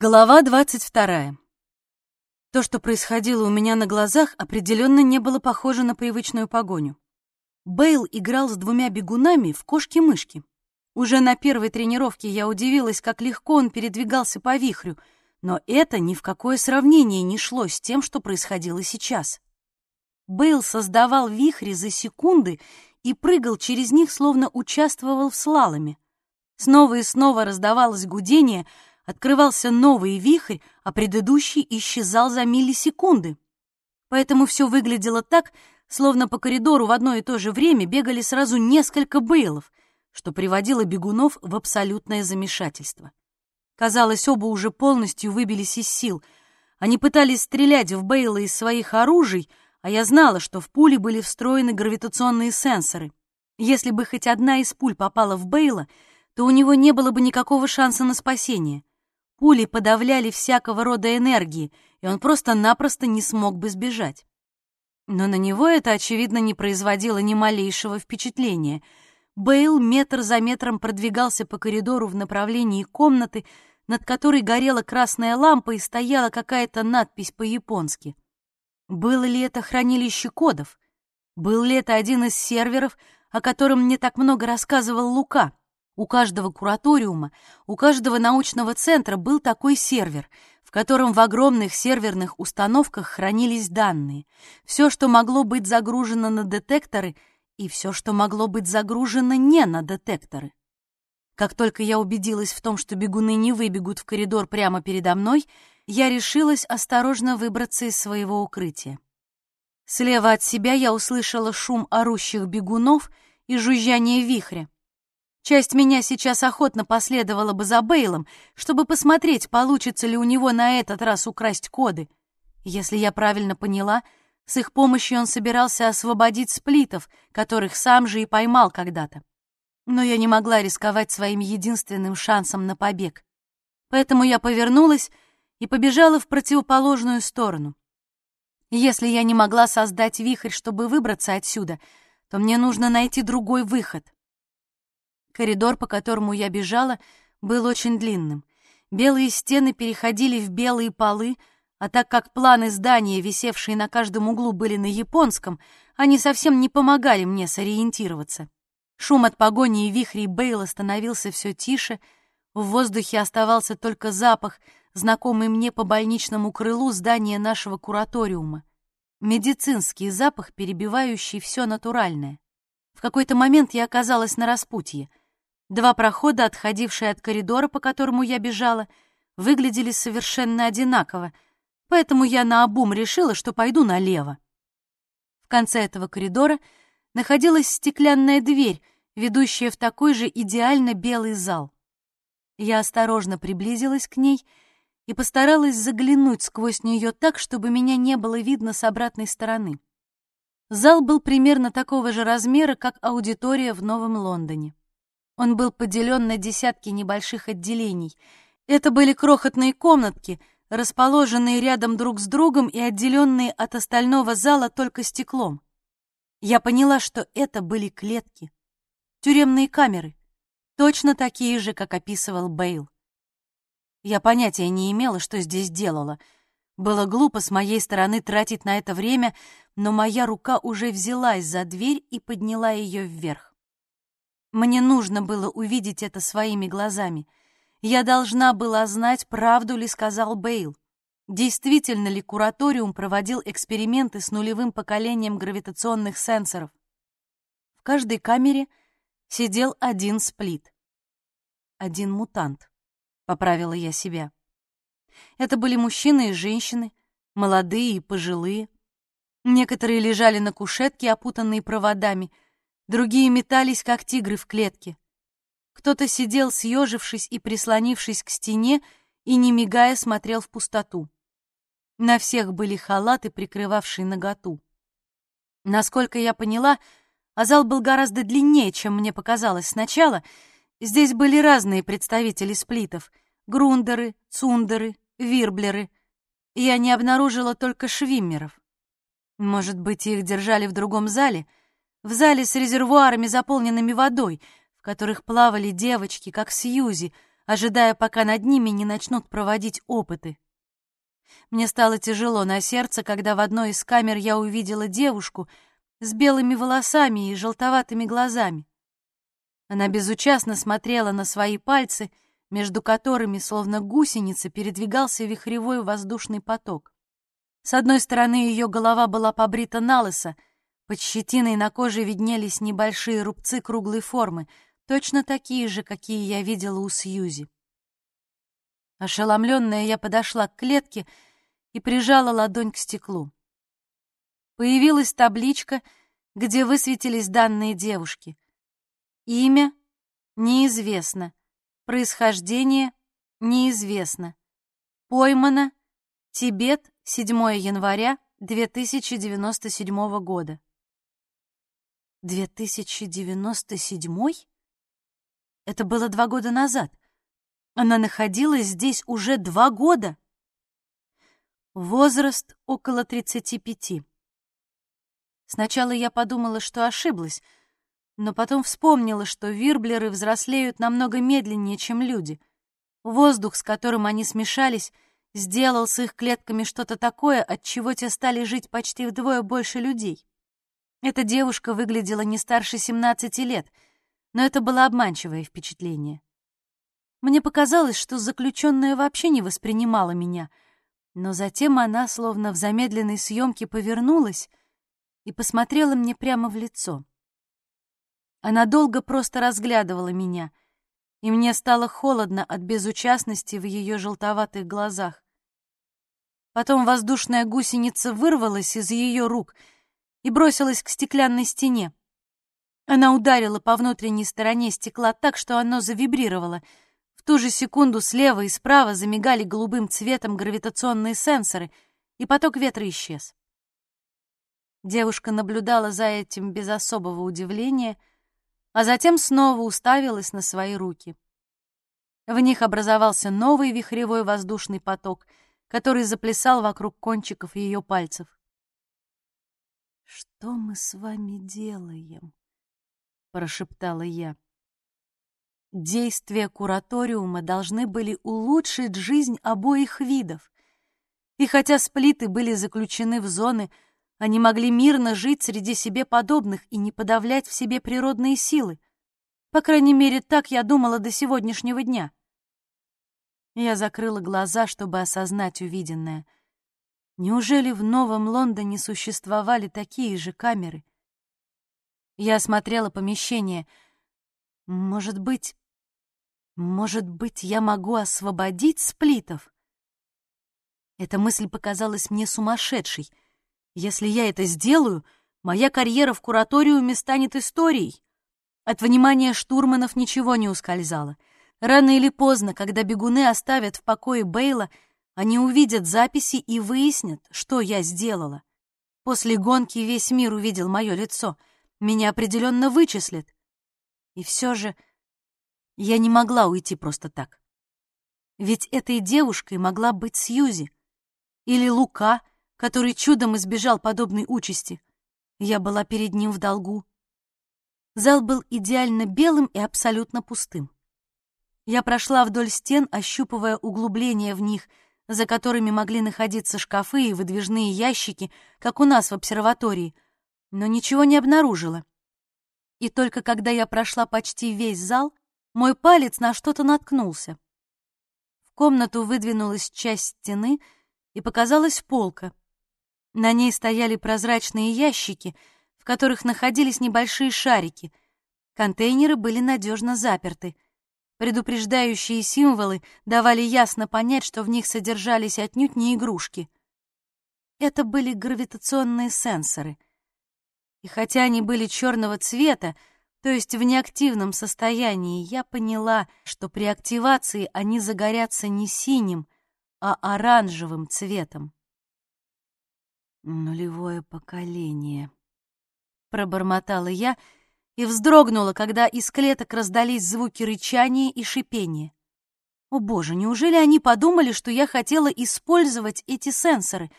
Глава двадцать вторая. То, что происходило у меня на глазах, определенно не было похоже на привычную погоню. Бейл играл с двумя бегунами в кошки-мышки. Уже на первой тренировке я удивилась, как легко он передвигался по вихрю, но это ни в какое сравнение не шло с тем, что происходило сейчас. Бейл создавал вихри за секунды и прыгал через них, словно участвовал в слаломе. Снова и снова раздавалось гудение — открывался новый вихрь, а предыдущий исчезал за миллисекунды. Поэтому все выглядело так, словно по коридору в одно и то же время бегали сразу несколько Бейлов, что приводило бегунов в абсолютное замешательство. Казалось, оба уже полностью выбились из сил. Они пытались стрелять в Бейла из своих оружий, а я знала, что в пули были встроены гравитационные сенсоры. Если бы хоть одна из пуль попала в Бейла, то у него не было бы никакого шанса на спасение. Пули подавляли всякого рода энергии, и он просто-напросто не смог бы сбежать. Но на него это, очевидно, не производило ни малейшего впечатления. Бейл метр за метром продвигался по коридору в направлении комнаты, над которой горела красная лампа и стояла какая-то надпись по-японски. Было ли это хранилище кодов? Был ли это один из серверов, о котором мне так много рассказывал Лука? У каждого кураториума, у каждого научного центра был такой сервер, в котором в огромных серверных установках хранились данные, все, что могло быть загружено на детекторы, и все, что могло быть загружено не на детекторы. Как только я убедилась в том, что бегуны не выбегут в коридор прямо передо мной, я решилась осторожно выбраться из своего укрытия. Слева от себя я услышала шум орущих бегунов и жужжание вихря. Часть меня сейчас охотно последовала бы за Бейлом, чтобы посмотреть, получится ли у него на этот раз украсть коды. Если я правильно поняла, с их помощью он собирался освободить сплитов, которых сам же и поймал когда-то. Но я не могла рисковать своим единственным шансом на побег. Поэтому я повернулась и побежала в противоположную сторону. Если я не могла создать вихрь, чтобы выбраться отсюда, то мне нужно найти другой выход — Коридор, по которому я бежала, был очень длинным. Белые стены переходили в белые полы, а так как планы здания, висевшие на каждом углу, были на японском, они совсем не помогали мне сориентироваться. Шум от погони и вихрей Бейла становился все тише, в воздухе оставался только запах, знакомый мне по больничному крылу здания нашего кураториума. Медицинский запах, перебивающий все натуральное. В какой-то момент я оказалась на распутье. Два прохода, отходившие от коридора, по которому я бежала, выглядели совершенно одинаково, поэтому я наобум решила, что пойду налево. В конце этого коридора находилась стеклянная дверь, ведущая в такой же идеально белый зал. Я осторожно приблизилась к ней и постаралась заглянуть сквозь нее так, чтобы меня не было видно с обратной стороны. Зал был примерно такого же размера, как аудитория в Новом Лондоне. Он был поделен на десятки небольших отделений. Это были крохотные комнатки, расположенные рядом друг с другом и отделенные от остального зала только стеклом. Я поняла, что это были клетки, тюремные камеры, точно такие же, как описывал Бейл. Я понятия не имела, что здесь делала. Было глупо с моей стороны тратить на это время, но моя рука уже взялась за дверь и подняла ее вверх. Мне нужно было увидеть это своими глазами. Я должна была знать, правду ли сказал Бейл. Действительно ли кураториум проводил эксперименты с нулевым поколением гравитационных сенсоров? В каждой камере сидел один сплит. Один мутант, поправила я себя. Это были мужчины и женщины, молодые и пожилые. Некоторые лежали на кушетке, опутанные проводами — Другие метались, как тигры в клетке. Кто-то сидел, съежившись и прислонившись к стене, и, не мигая, смотрел в пустоту. На всех были халаты, прикрывавшие наготу. Насколько я поняла, а зал был гораздо длиннее, чем мне показалось сначала. Здесь были разные представители сплитов — грундеры, цундеры, вирблеры. Я не обнаружила только швиммеров. Может быть, их держали в другом зале — в зале с резервуарами, заполненными водой, в которых плавали девочки, как Сьюзи, ожидая, пока над ними не начнут проводить опыты. Мне стало тяжело на сердце, когда в одной из камер я увидела девушку с белыми волосами и желтоватыми глазами. Она безучастно смотрела на свои пальцы, между которыми, словно гусеница, передвигался вихревой воздушный поток. С одной стороны ее голова была побрита налысо, под щетиной на коже виднелись небольшие рубцы круглой формы, точно такие же, какие я видела у Сьюзи. Ошеломленная, я подошла к клетке и прижала ладонь к стеклу. Появилась табличка, где высветились данные девушки. Имя неизвестно, происхождение неизвестно. Поймано Тибет, 7 января 2097 года. 2097? Это было два года назад. Она находилась здесь уже два года. Возраст около 35. Сначала я подумала, что ошиблась, но потом вспомнила, что вирблеры взрослеют намного медленнее, чем люди. Воздух, с которым они смешались, сделал с их клетками что-то такое, от чего те стали жить почти вдвое больше людей. Эта девушка выглядела не старше 17 лет, но это было обманчивое впечатление. Мне показалось, что заключенная вообще не воспринимала меня, но затем она, словно в замедленной съемке, повернулась и посмотрела мне прямо в лицо. Она долго просто разглядывала меня, и мне стало холодно от безучастности в ее желтоватых глазах. Потом воздушная гусеница вырвалась из ее рук — и бросилась к стеклянной стене. Она ударила по внутренней стороне стекла так, что оно завибрировало. В ту же секунду слева и справа замигали голубым цветом гравитационные сенсоры, и поток ветра исчез. Девушка наблюдала за этим без особого удивления, а затем снова уставилась на свои руки. В них образовался новый вихревой воздушный поток, который заплясал вокруг кончиков ее пальцев. «Что мы с вами делаем?» — прошептала я. Действия кураториума должны были улучшить жизнь обоих видов. И хотя сплиты были заключены в зоны, они могли мирно жить среди себе подобных и не подавлять в себе природные силы. По крайней мере, так я думала до сегодняшнего дня. Я закрыла глаза, чтобы осознать увиденное — Неужели в Новом Лондоне существовали такие же камеры? Я осмотрела помещение. Может быть... Может быть, я могу освободить сплитов? Эта мысль показалась мне сумасшедшей. Если я это сделаю, моя карьера в кураториуме станет историей. От внимания штурманов ничего не ускользало. Рано или поздно, когда бегуны оставят в покое Бейла, они увидят записи и выяснят, что я сделала. После гонки весь мир увидел мое лицо. Меня определенно вычислят. И все же я не могла уйти просто так. Ведь этой девушкой могла быть Сьюзи. Или Лука, который чудом избежал подобной участи. Я была перед ним в долгу. Зал был идеально белым и абсолютно пустым. Я прошла вдоль стен, ощупывая углубления в них — за которыми могли находиться шкафы и выдвижные ящики, как у нас в обсерватории, но ничего не обнаружила. И только когда я прошла почти весь зал, мой палец на что-то наткнулся. В комнату выдвинулась часть стены, и показалась полка. На ней стояли прозрачные ящики, в которых находились небольшие шарики. Контейнеры были надежно заперты — Предупреждающие символы давали ясно понять, что в них содержались отнюдь не игрушки. Это были гравитационные сенсоры. И хотя они были черного цвета, то есть в неактивном состоянии, я поняла, что при активации они загорятся не синим, а оранжевым цветом. «Нулевое поколение», — пробормотала я, — и вздрогнула, когда из клеток раздались звуки рычания и шипения. О боже, неужели они подумали, что я хотела использовать эти сенсоры?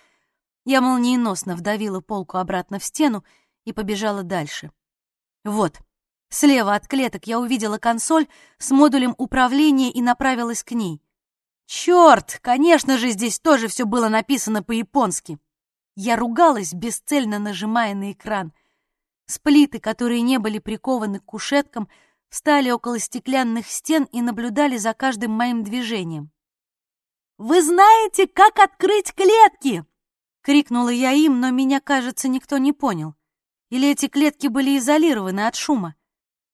Я молниеносно вдавила полку обратно в стену и побежала дальше. Вот, Слева от клеток я увидела консоль с модулем управления и направилась к ней. Черт, конечно же, здесь тоже все было написано по-японски. Я ругалась, бесцельно нажимая на экран. Сплиты, которые не были прикованы к кушеткам, встали около стеклянных стен и наблюдали за каждым моим движением. «Вы знаете, как открыть клетки?» — крикнула я им, но меня, кажется, никто не понял. Или эти клетки были изолированы от шума?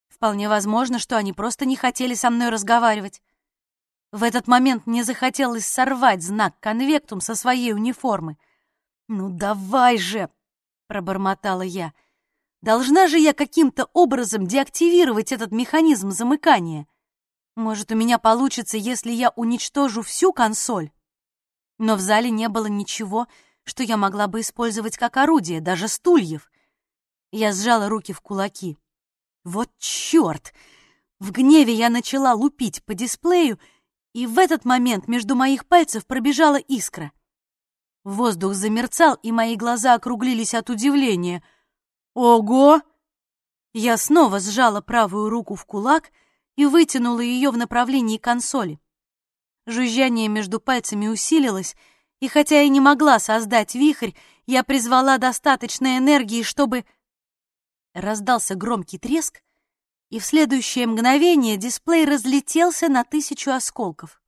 Вполне возможно, что они просто не хотели со мной разговаривать. В этот момент мне захотелось сорвать знак конвектум со своей униформы. «Ну давай же!» — пробормотала я. «Должна же я каким-то образом деактивировать этот механизм замыкания. Может, у меня получится, если я уничтожу всю консоль?» Но в зале не было ничего, что я могла бы использовать как орудие, даже стульев. Я сжала руки в кулаки. Вот черт! В гневе я начала лупить по дисплею, и в этот момент между моих пальцев пробежала искра. Воздух замерцал, и мои глаза округлились от удивления. «Ого!» Я снова сжала правую руку в кулак и вытянула ее в направлении консоли. Жужжание между пальцами усилилось, и хотя я не могла создать вихрь, я призвала достаточно энергии, чтобы... Раздался громкий треск, и в следующее мгновение дисплей разлетелся на тысячу осколков.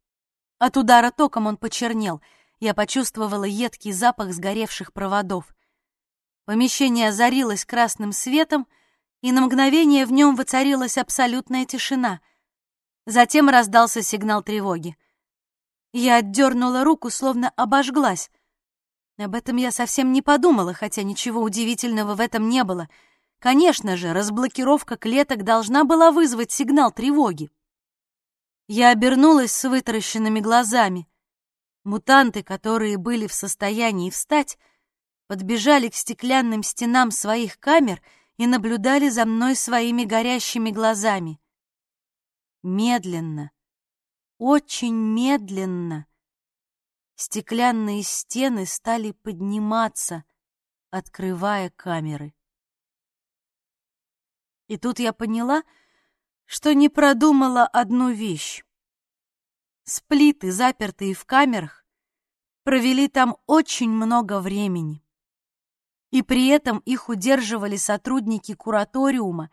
От удара током он почернел. Я почувствовала едкий запах сгоревших проводов. Помещение озарилось красным светом, и на мгновение в нем воцарилась абсолютная тишина. Затем раздался сигнал тревоги. Я отдернула руку, словно обожглась. Об этом я совсем не подумала, хотя ничего удивительного в этом не было. Конечно же, разблокировка клеток должна была вызвать сигнал тревоги. Я обернулась с вытаращенными глазами. Мутанты, которые были в состоянии встать, подбежали к стеклянным стенам своих камер и наблюдали за мной своими горящими глазами. Медленно, очень медленно стеклянные стены стали подниматься, открывая камеры. И тут я поняла, что не продумала одну вещь. Сплиты, запертые в камерах, провели там очень много времени. И при этом их удерживали сотрудники кураториума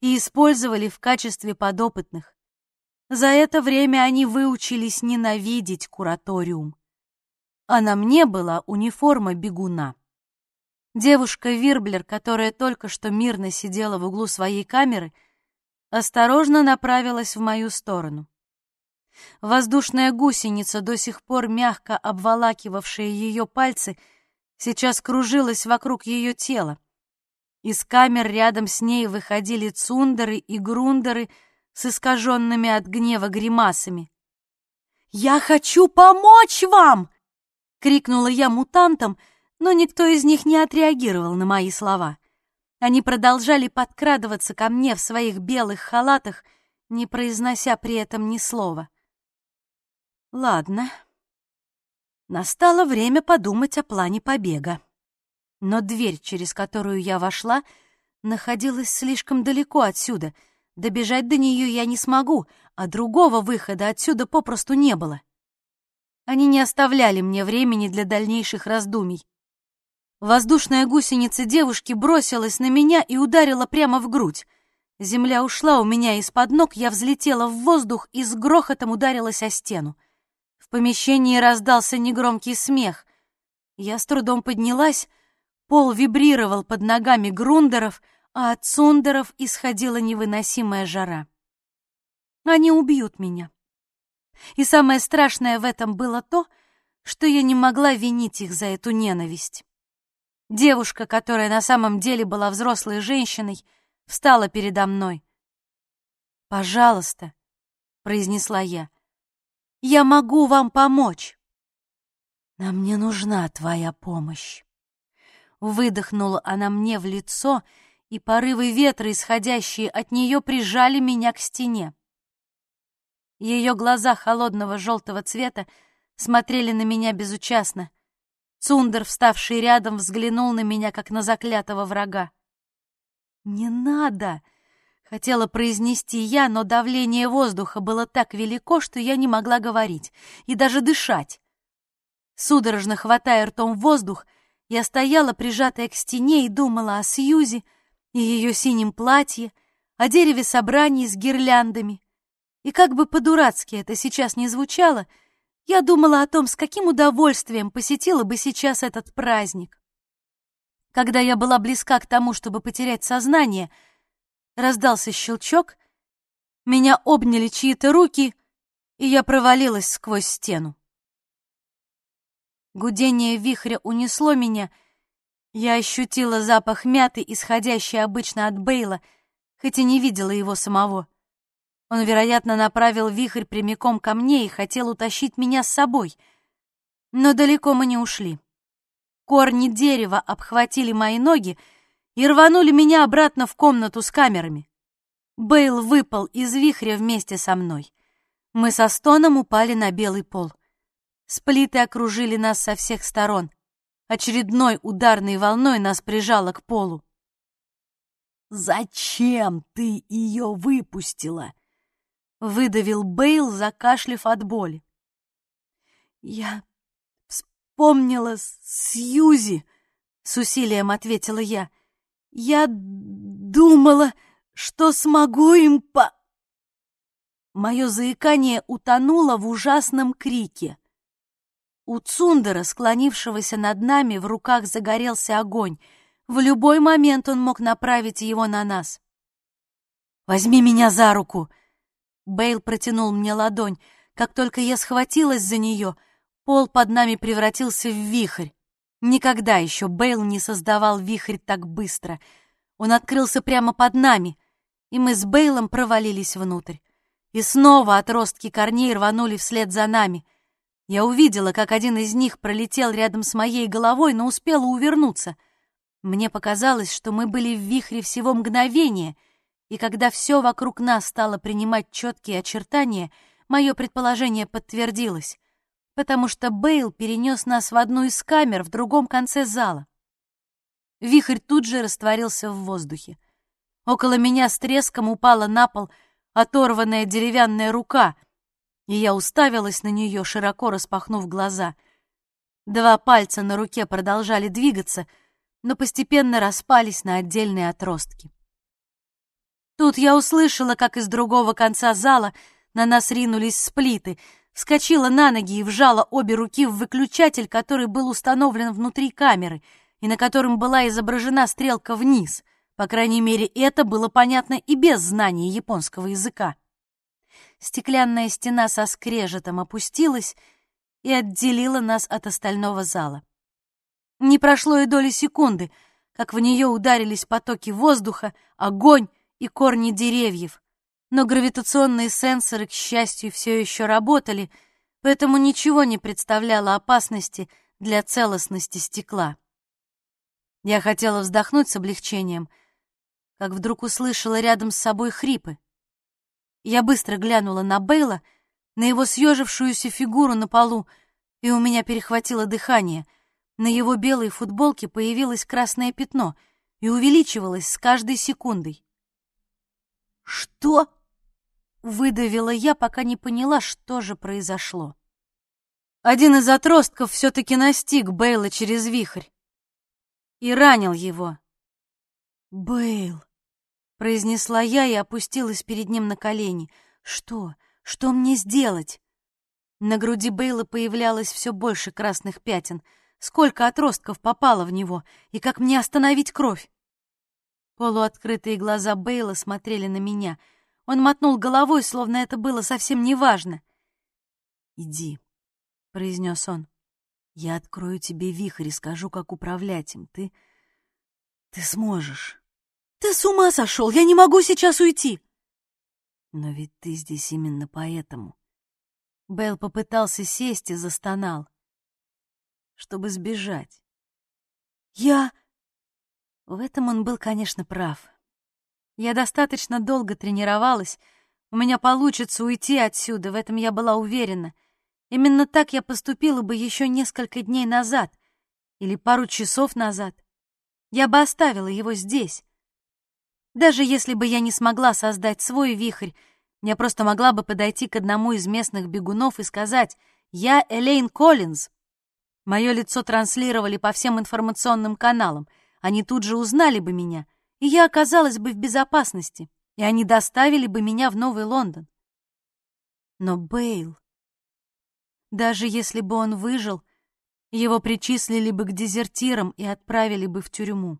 и использовали в качестве подопытных. За это время они выучились ненавидеть кураториум. А на мне была униформа бегуна. Девушка-вирблер, которая только что мирно сидела в углу своей камеры, осторожно направилась в мою сторону. Воздушная гусеница, до сих пор мягко обволакивавшая ее пальцы, сейчас кружилась вокруг ее тела. Из камер рядом с ней выходили цундеры и грундеры — с искаженными от гнева гримасами. «Я хочу помочь вам!» — крикнула я мутантам, но никто из них не отреагировал на мои слова. Они продолжали подкрадываться ко мне в своих белых халатах, не произнося при этом ни слова. Ладно. Настало время подумать о плане побега. Но дверь, через которую я вошла, находилась слишком далеко отсюда — Добежать до нее я не смогу, а другого выхода отсюда попросту не было. Они не оставляли мне времени для дальнейших раздумий. Воздушная гусеница девушки бросилась на меня и ударила прямо в грудь. Земля ушла у меня из-под ног, я взлетела в воздух и с грохотом ударилась о стену. В помещении раздался негромкий смех. Я с трудом поднялась, пол вибрировал под ногами грундеров — а от сундеров исходила невыносимая жара. Они убьют меня. И самое страшное в этом было то, что я не могла винить их за эту ненависть. Девушка, которая на самом деле была взрослой женщиной, встала передо мной. «Пожалуйста», — произнесла я, — «я могу вам помочь». «Нам не нужна твоя помощь», — выдохнула она мне в лицо, — и порывы ветра, исходящие от нее, прижали меня к стене. Ее глаза холодного желтого цвета смотрели на меня безучастно. Цундер, вставший рядом, взглянул на меня, как на заклятого врага. «Не надо!» — Хотела произнести я, но давление воздуха было так велико, что я не могла говорить и даже дышать. Судорожно хватая ртом воздух, я стояла, прижатая к стене, и думала о Сьюзи и ее синем платье, о дереве собраний с гирляндами. И как бы по-дурацки это сейчас не звучало, я думала о том, с каким удовольствием посетила бы сейчас этот праздник. Когда я была близка к тому, чтобы потерять сознание — Раздался щелчок, меня обняли чьи-то руки, и я провалилась сквозь стену. Гудение вихря унесло меня, я ощутила запах мяты, исходящий обычно от Бейла, хоть и не видела его самого. Он, вероятно, направил вихрь прямиком ко мне и хотел утащить меня с собой. Но далеко мы не ушли. Корни дерева обхватили мои ноги, и рванули меня обратно в комнату с камерами. Бейл выпал из вихря вместе со мной. Мы со стоном упали на белый пол. Сплиты окружили нас со всех сторон. Очередной ударной волной нас прижало к полу. «Зачем ты ее выпустила?» — выдавил Бейл, закашлив от боли. «Я вспомнила Сьюзи», — с усилием ответила я. Я думала, что смогу им по... Мое заикание утонуло в ужасном крике. У Цундера, склонившегося над нами, в руках загорелся огонь. В любой момент он мог направить его на нас. «Возьми меня за руку!» Бейл протянул мне ладонь. Как только я схватилась за нее, пол под нами превратился в вихрь. Никогда еще Бейл не создавал вихрь так быстро. Он открылся прямо под нами, и мы с Бейлом провалились внутрь. И снова отростки корней рванули вслед за нами. Я увидела, как один из них пролетел рядом с моей головой, но успела увернуться. Мне показалось, что мы были в вихре всего мгновения, и когда все вокруг нас стало принимать четкие очертания, мое предположение подтвердилось потому что Бейл перенес нас в одну из камер в другом конце зала. Вихрь тут же растворился в воздухе. Около меня с треском упала на пол оторванная деревянная рука, и я уставилась на нее, широко распахнув глаза. Два пальца на руке продолжали двигаться, но постепенно распались на отдельные отростки. Тут я услышала, как из другого конца зала на нас ринулись сплиты — вскочила на ноги и вжала обе руки в выключатель, который был установлен внутри камеры и на котором была изображена стрелка вниз. По крайней мере, это было понятно и без знания японского языка. Стеклянная стена со скрежетом опустилась и отделила нас от остального зала. Не прошло и доли секунды, как в нее ударились потоки воздуха, огонь и корни деревьев, но гравитационные сенсоры, к счастью, все еще работали, поэтому ничего не представляло опасности для целостности стекла. Я хотела вздохнуть с облегчением, как вдруг услышала рядом с собой хрипы. Я быстро глянула на Бейла, на его съежившуюся фигуру на полу, и у меня перехватило дыхание. На его белой футболке появилось красное пятно и увеличивалось с каждой секундой. «Что?» Выдавила я, пока не поняла, что же произошло. Один из отростков все-таки настиг Бейла через вихрь и ранил его. «Бейл», — произнесла я и опустилась перед ним на колени. «Что? Что мне сделать?» На груди Бейла появлялось все больше красных пятен. Сколько отростков попало в него, и как мне остановить кровь? Полуоткрытые глаза Бейла смотрели на меня — он мотнул головой, словно это было совсем неважно. «Иди», — произнес он. «Я открою тебе вихрь и скажу, как управлять им. Ты... ты сможешь». «Ты с ума сошел! Я не могу сейчас уйти!» «Но ведь ты здесь именно поэтому». Белл попытался сесть и застонал. «Чтобы сбежать». «Я...» В этом он был, конечно, прав. Я достаточно долго тренировалась. У меня получится уйти отсюда, в этом я была уверена. Именно так я поступила бы еще несколько дней назад или пару часов назад. Я бы оставила его здесь. Даже если бы я не смогла создать свой вихрь, я просто могла бы подойти к одному из местных бегунов и сказать «Я Элейн Коллинз». Мое лицо транслировали по всем информационным каналам. Они тут же узнали бы меня, и я оказалась бы в безопасности, и они доставили бы меня в Новый Лондон. Но Бейл... Даже если бы он выжил, его причислили бы к дезертирам и отправили бы в тюрьму.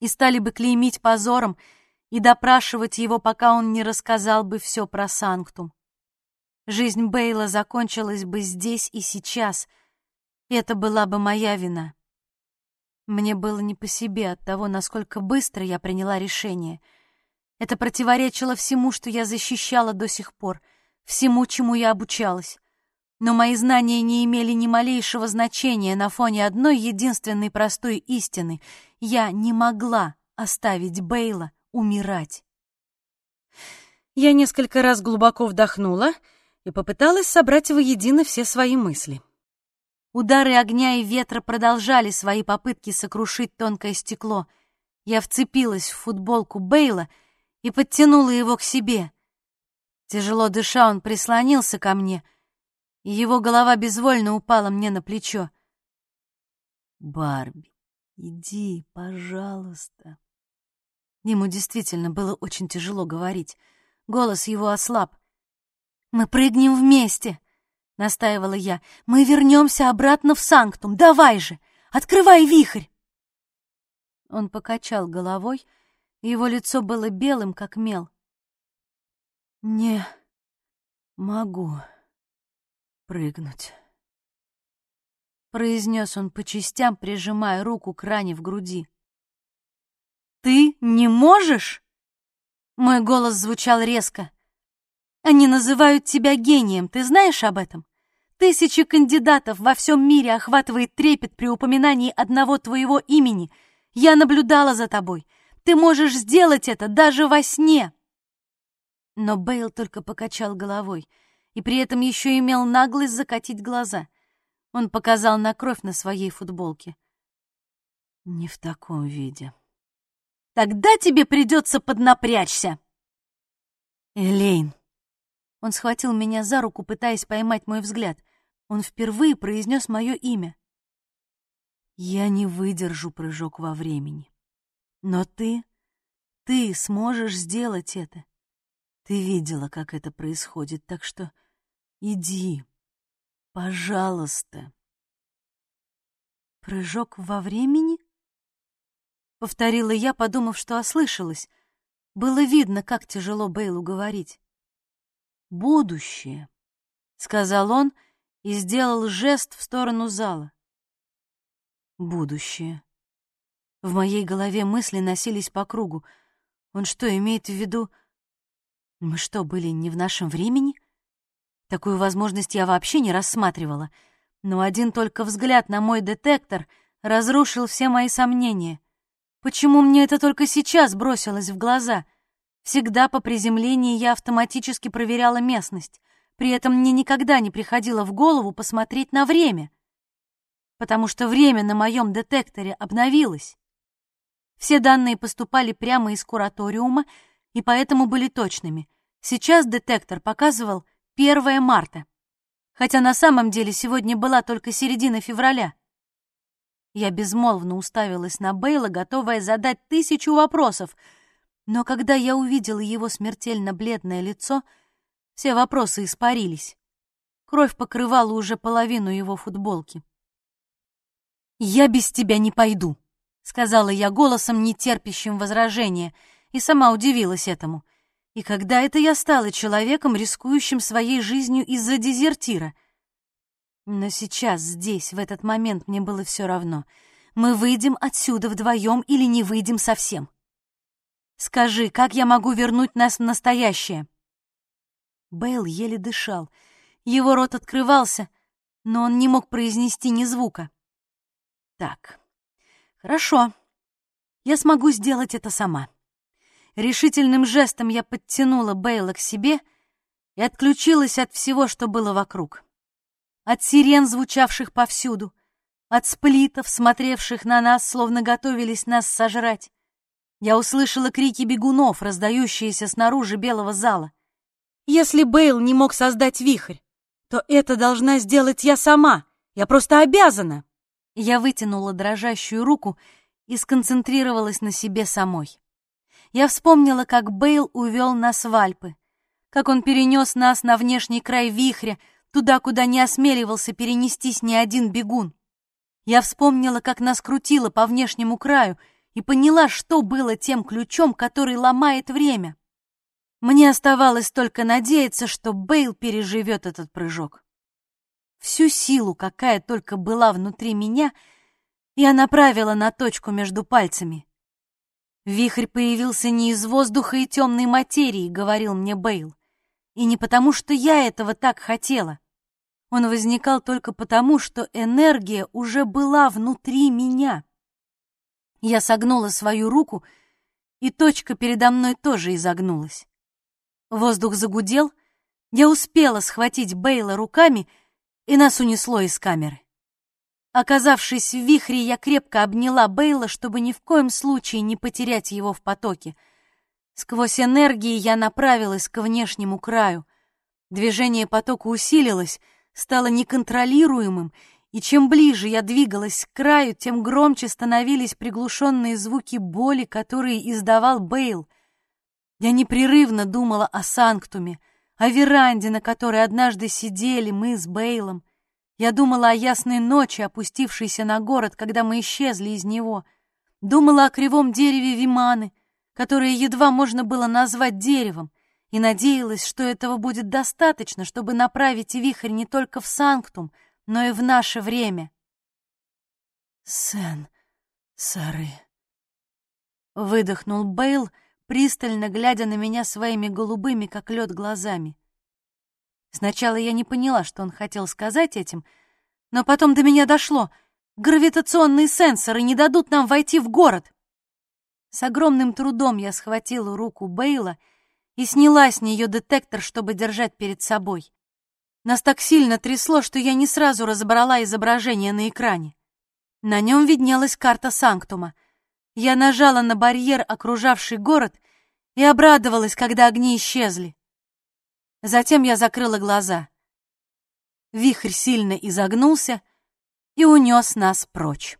И стали бы клеймить позором и допрашивать его, пока он не рассказал бы все про Санктум. Жизнь Бейла закончилась бы здесь и сейчас. Это была бы моя вина. Мне было не по себе от того, насколько быстро я приняла решение. Это противоречило всему, что я защищала до сих пор, всему, чему я обучалась. Но мои знания не имели ни малейшего значения на фоне одной единственной простой истины. Я не могла оставить Бейла умирать. Я несколько раз глубоко вдохнула и попыталась собрать воедино все свои мысли. Удары огня и ветра продолжали свои попытки сокрушить тонкое стекло. Я вцепилась в футболку Бейла и подтянула его к себе. Тяжело дыша, он прислонился ко мне, и его голова безвольно упала мне на плечо. «Барби, иди, пожалуйста», Ему действительно было очень тяжело говорить. Голос его ослаб. «Мы прыгнем вместе!» — настаивала я. «Мы вернемся обратно в Санктум. Давай же! Открывай вихрь!» Он покачал головой, и его лицо было белым, как мел. «Не могу прыгнуть», — произнес он по частям, прижимая руку к ране в груди. «Ты не можешь?» Мой голос звучал резко. «Они называют тебя гением, ты знаешь об этом? Тысячи кандидатов во всем мире охватывает трепет при упоминании одного твоего имени. Я наблюдала за тобой. Ты можешь сделать это даже во сне!» Но Бейл только покачал головой и при этом еще имел наглость закатить глаза. Он показал на кровь на своей футболке. «Не в таком виде», Тогда тебе придется поднапрячься. Элейн. Он схватил меня за руку, пытаясь поймать мой взгляд. Он впервые произнес мое имя. Я не выдержу прыжок во времени. Но ты, ты сможешь сделать это. Ты видела, как это происходит, так что иди, пожалуйста. Прыжок во времени? Повторила я, подумав, что ослышалась. Было видно, как тяжело Бейлу говорить. «Будущее», — сказал он и сделал жест в сторону зала. «Будущее». В моей голове мысли носились по кругу. Он что, имеет в виду... Мы что, были не в нашем времени? Такую возможность я вообще не рассматривала. Но один только взгляд на мой детектор разрушил все мои сомнения — Почему мне это только сейчас бросилось в глаза? Всегда по приземлении я автоматически проверяла местность. При этом мне никогда не приходило в голову посмотреть на время, потому что время на моем детекторе обновилось. Все данные поступали прямо из кураториума и поэтому были точными. Сейчас детектор показывал 1 марта, хотя на самом деле сегодня была только середина февраля. Я безмолвно уставилась на Бейла, готовая задать тысячу вопросов, но когда я увидела его смертельно бледное лицо, все вопросы испарились. Кровь покрывала уже половину его футболки. «Я без тебя не пойду», — сказала я голосом, нетерпящим возражения, и сама удивилась этому. И когда это я стала человеком, рискующим своей жизнью из-за дезертира — но сейчас, здесь, в этот момент мне было все равно. Мы выйдем отсюда вдвоем или не выйдем совсем. Скажи, как я могу вернуть нас в настоящее? Бейл еле дышал. Его рот открывался, но он не мог произнести ни звука. Так, хорошо. Я смогу сделать это сама. Решительным жестом я подтянула Бейла к себе и отключилась от всего, что было вокруг от сирен, звучавших повсюду, от сплитов, смотревших на нас, словно готовились нас сожрать. Я услышала крики бегунов, раздающиеся снаружи белого зала. Если Бейл не мог создать вихрь, то это должна сделать я сама. Я просто обязана. Я вытянула дрожащую руку и сконцентрировалась на себе самой. Я вспомнила, как Бейл увел нас в Альпы, как он перенес нас на внешний край вихря, туда, куда не осмеливался перенестись ни один бегун. Я вспомнила, как нас крутило по внешнему краю, и поняла, что было тем ключом, который ломает время. Мне оставалось только надеяться, что Бейл переживет этот прыжок. Всю силу, какая только была внутри меня, я направила на точку между пальцами. Вихрь появился не из воздуха и темной материи, говорил мне Бейл, и не потому, что я этого так хотела. Он возникал только потому, что энергия уже была внутри меня. Я согнула свою руку, и точка передо мной тоже изогнулась. Воздух загудел, я успела схватить Бейла руками, и нас унесло из камеры. Оказавшись в вихре, я крепко обняла Бейла, чтобы ни в коем случае не потерять его в потоке. Сквозь энергии я направилась к внешнему краю. Движение потока усилилось, стало неконтролируемым, и чем ближе я двигалась к краю, тем громче становились приглушенные звуки боли, которые издавал Бейл — я непрерывно думала о Санктуме, о веранде, на которой однажды сидели мы с Бейлом. Я думала о ясной ночи, опустившейся на город, когда мы исчезли из него. Думала о кривом дереве Виманы, которое едва можно было назвать деревом, и надеялась, что этого будет достаточно, чтобы направить вихрь не только в Санктум, но и в наше время. «Сен, Сары», — выдохнул Бейл, — пристально глядя на меня своими голубыми, как лед, глазами. Сначала я не поняла, что он хотел сказать этим, но потом до меня дошло. Гравитационные сенсоры не дадут нам войти в город. С огромным трудом я схватила руку Бейла и сняла с нее детектор, чтобы держать перед собой. Нас так сильно трясло, что я не сразу разобрала изображение на экране. На нем виднелась карта Санктума — я нажала на барьер, окружавший город, и обрадовалась, когда огни исчезли. Затем я закрыла глаза. Вихрь сильно изогнулся и унес нас прочь.